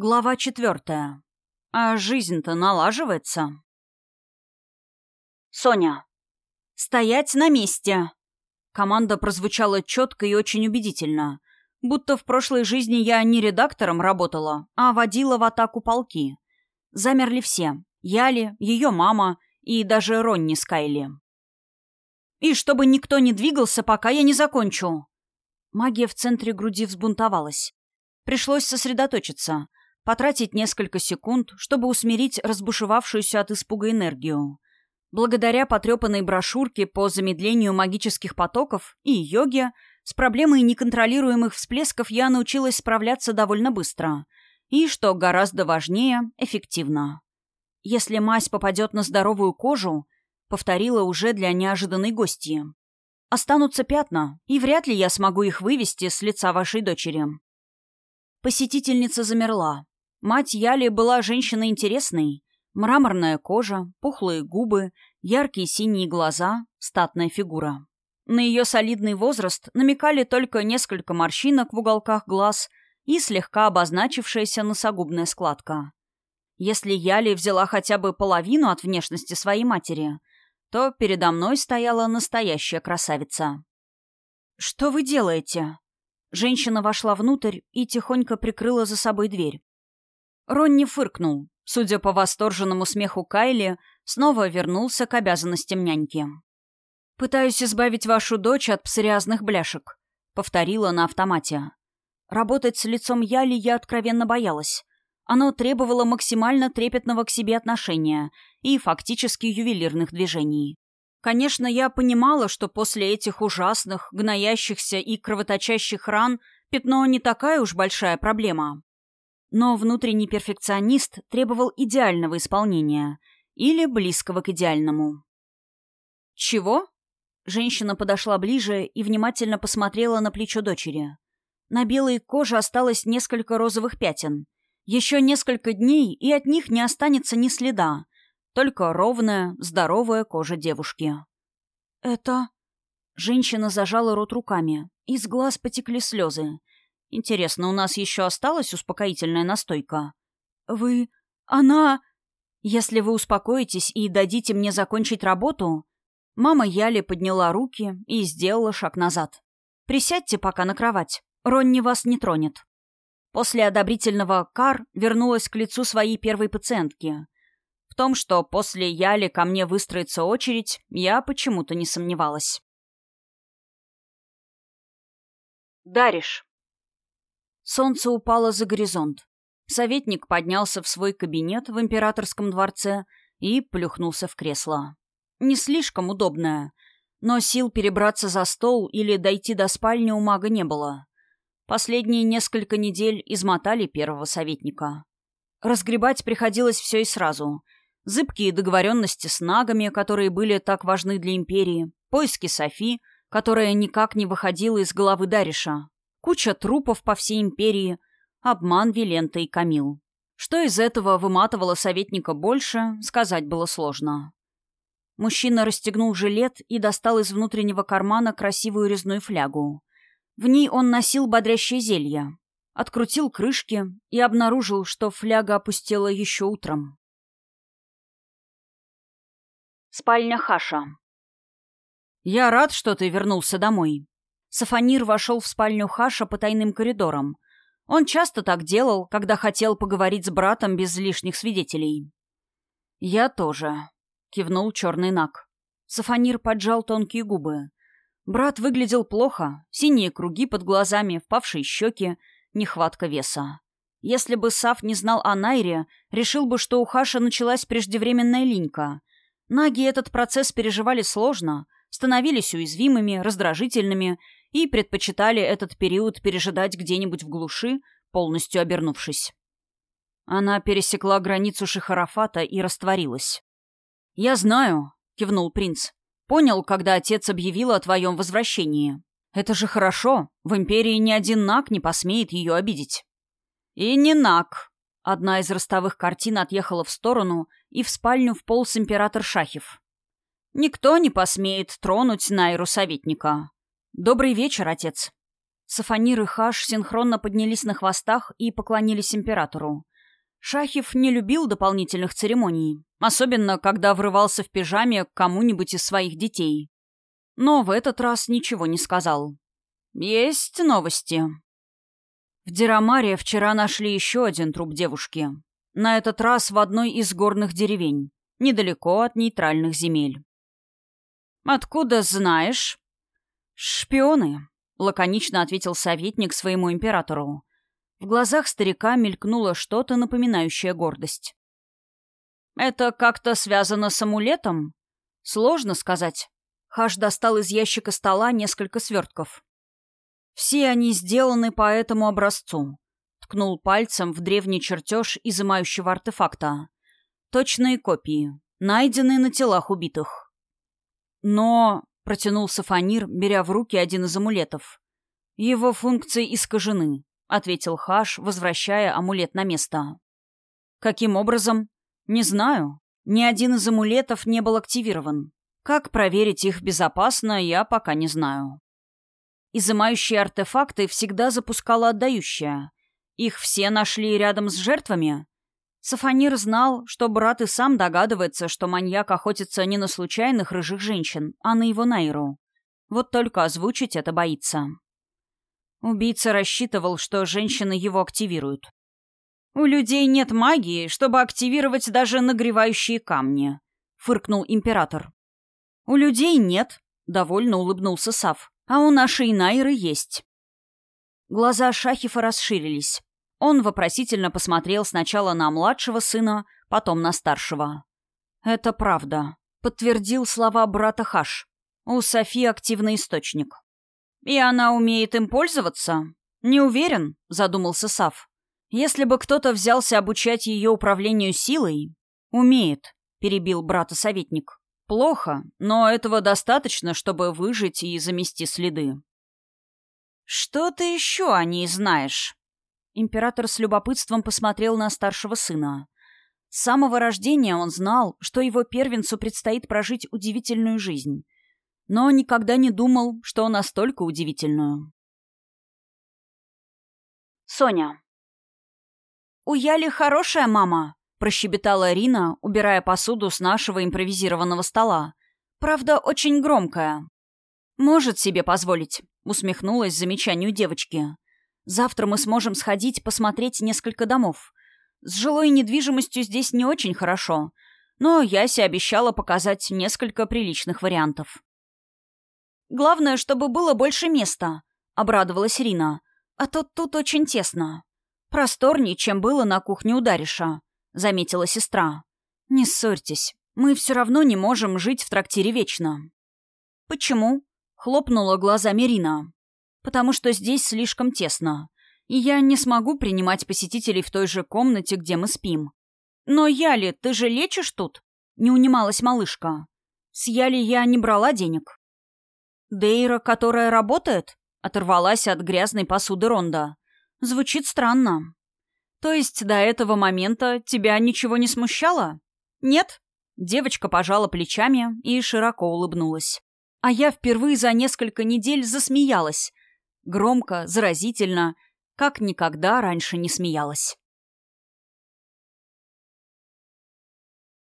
Глава четвертая. А жизнь-то налаживается. Соня. «Стоять на месте!» Команда прозвучала четко и очень убедительно. Будто в прошлой жизни я не редактором работала, а водила в атаку полки. Замерли все. Яли, ее мама и даже Ронни с Кайли. «И чтобы никто не двигался, пока я не закончу!» Магия в центре груди взбунтовалась. Пришлось сосредоточиться, потратить несколько секунд, чтобы усмирить разбушевавшуюся от испуга энергию. Благодаря потрепанной брошюрке по замедлению магических потоков и йоге с проблемой неконтролируемых всплесков я научилась справляться довольно быстро. И, что гораздо важнее, эффективно. Если мазь попадет на здоровую кожу, повторила уже для неожиданной гостьи. Останутся пятна, и вряд ли я смогу их вывести с лица вашей дочери. Посетительница замерла. Мать Яли была женщиной интересной. Мраморная кожа, пухлые губы, яркие синие глаза, статная фигура. На ее солидный возраст намекали только несколько морщинок в уголках глаз и слегка обозначившаяся носогубная складка. Если Яли взяла хотя бы половину от внешности своей матери, то передо мной стояла настоящая красавица. «Что вы делаете?» Женщина вошла внутрь и тихонько прикрыла за собой дверь. Ронни фыркнул. Судя по восторженному смеху Кайли, снова вернулся к обязанностям няньки. «Пытаюсь избавить вашу дочь от псориазных бляшек», — повторила на автомате. Работать с лицом Яли я откровенно боялась. Оно требовало максимально трепетного к себе отношения и фактически ювелирных движений. Конечно, я понимала, что после этих ужасных, гноящихся и кровоточащих ран пятно не такая уж большая проблема. Но внутренний перфекционист требовал идеального исполнения или близкого к идеальному. «Чего?» Женщина подошла ближе и внимательно посмотрела на плечо дочери. На белой коже осталось несколько розовых пятен — еще несколько дней, и от них не останется ни следа. Только ровная, здоровая кожа девушки. «Это...» Женщина зажала рот руками. Из глаз потекли слезы. «Интересно, у нас еще осталась успокоительная настойка?» «Вы... она...» «Если вы успокоитесь и дадите мне закончить работу...» Мама Яли подняла руки и сделала шаг назад. «Присядьте пока на кровать. Ронни вас не тронет». После одобрительного «кар» вернулась к лицу своей первой пациентки. В том, что после Яли ко мне выстроится очередь, я почему-то не сомневалась. Дариш. Солнце упало за горизонт. Советник поднялся в свой кабинет в императорском дворце и плюхнулся в кресло. Не слишком удобное, но сил перебраться за стол или дойти до спальни у мага не было. Последние несколько недель измотали первого советника. Разгребать приходилось все и сразу. Зыбкие договоренности с нагами, которые были так важны для империи, поиски Софи, которая никак не выходила из головы Дариша, куча трупов по всей империи, обман Вилента и Камил. Что из этого выматывало советника больше, сказать было сложно. Мужчина расстегнул жилет и достал из внутреннего кармана красивую резную флягу. В ней он носил бодрящее зелье. Открутил крышки и обнаружил, что фляга опустела еще утром. Спальня Хаша. «Я рад, что ты вернулся домой». Сафонир вошел в спальню Хаша по тайным коридорам. Он часто так делал, когда хотел поговорить с братом без лишних свидетелей. «Я тоже», — кивнул черный наг. Сафонир поджал тонкие губы. Брат выглядел плохо. Синие круги под глазами, впавшие щеки, нехватка веса. Если бы Сав не знал о Найре, решил бы, что у Хаша началась преждевременная линька. Наги этот процесс переживали сложно, становились уязвимыми, раздражительными и предпочитали этот период пережидать где-нибудь в глуши, полностью обернувшись. Она пересекла границу Шихарафата и растворилась. «Я знаю», — кивнул принц. Понял, когда отец объявил о твоем возвращении. Это же хорошо. В Империи ни один наг не посмеет ее обидеть. И не наг. Одна из ростовых картин отъехала в сторону, и в спальню вполз император Шахев. Никто не посмеет тронуть Найру советника. Добрый вечер, отец. Сафонир и Хаш синхронно поднялись на хвостах и поклонились императору. Шахев не любил дополнительных церемоний, особенно когда врывался в пижаме к кому-нибудь из своих детей. Но в этот раз ничего не сказал. «Есть новости». В Дерамаре вчера нашли еще один труп девушки. На этот раз в одной из горных деревень, недалеко от нейтральных земель. «Откуда знаешь?» «Шпионы», — лаконично ответил советник своему императору. В глазах старика мелькнуло что-то напоминающее гордость. «Это как-то связано с амулетом?» «Сложно сказать». Хаш достал из ящика стола несколько свертков. «Все они сделаны по этому образцу», — ткнул пальцем в древний чертеж изымающего артефакта. «Точные копии, найденные на телах убитых». «Но...» — протянул Сафонир, беря в руки один из амулетов. «Его функции искажены. — ответил Хаш, возвращая амулет на место. «Каким образом?» «Не знаю. Ни один из амулетов не был активирован. Как проверить их безопасно, я пока не знаю». Изымающие артефакты всегда запускала отдающая. Их все нашли рядом с жертвами. Сафонир знал, что брат и сам догадывается, что маньяк охотится не на случайных рыжих женщин, а на его Найру. Вот только озвучить это боится. Убийца рассчитывал, что женщины его активируют. «У людей нет магии, чтобы активировать даже нагревающие камни», — фыркнул император. «У людей нет», — довольно улыбнулся Сав. «А у нашей Найры есть». Глаза Шахифа расширились. Он вопросительно посмотрел сначала на младшего сына, потом на старшего. «Это правда», — подтвердил слова брата Хаш. «У Софи активный источник». «И она умеет им пользоваться?» «Не уверен», — задумался Сав. «Если бы кто-то взялся обучать ее управлению силой...» «Умеет», — перебил брата советник. «Плохо, но этого достаточно, чтобы выжить и замести следы». «Что ты еще о ней знаешь?» Император с любопытством посмотрел на старшего сына. С самого рождения он знал, что его первенцу предстоит прожить удивительную жизнь — но никогда не думал, что настолько удивительную. Соня. «У Яли хорошая мама», — прощебетала Рина, убирая посуду с нашего импровизированного стола. «Правда, очень громкая». «Может себе позволить», — усмехнулась замечанию девочки. «Завтра мы сможем сходить посмотреть несколько домов. С жилой недвижимостью здесь не очень хорошо, но Яся обещала показать несколько приличных вариантов». Главное, чтобы было больше места», — обрадовалась Рина. «А то тут очень тесно». «Просторнее, чем было на кухне у Дариша», — заметила сестра. «Не ссорьтесь. Мы все равно не можем жить в трактире вечно». «Почему?» — хлопнула глазами Рина. «Потому что здесь слишком тесно, и я не смогу принимать посетителей в той же комнате, где мы спим». «Но, Яли, ты же лечишь тут?» — не унималась малышка. «С Яли я не брала денег. «Дейра, которая работает?» — оторвалась от грязной посуды Ронда. «Звучит странно». «То есть до этого момента тебя ничего не смущало?» «Нет?» Девочка пожала плечами и широко улыбнулась. А я впервые за несколько недель засмеялась. Громко, заразительно, как никогда раньше не смеялась.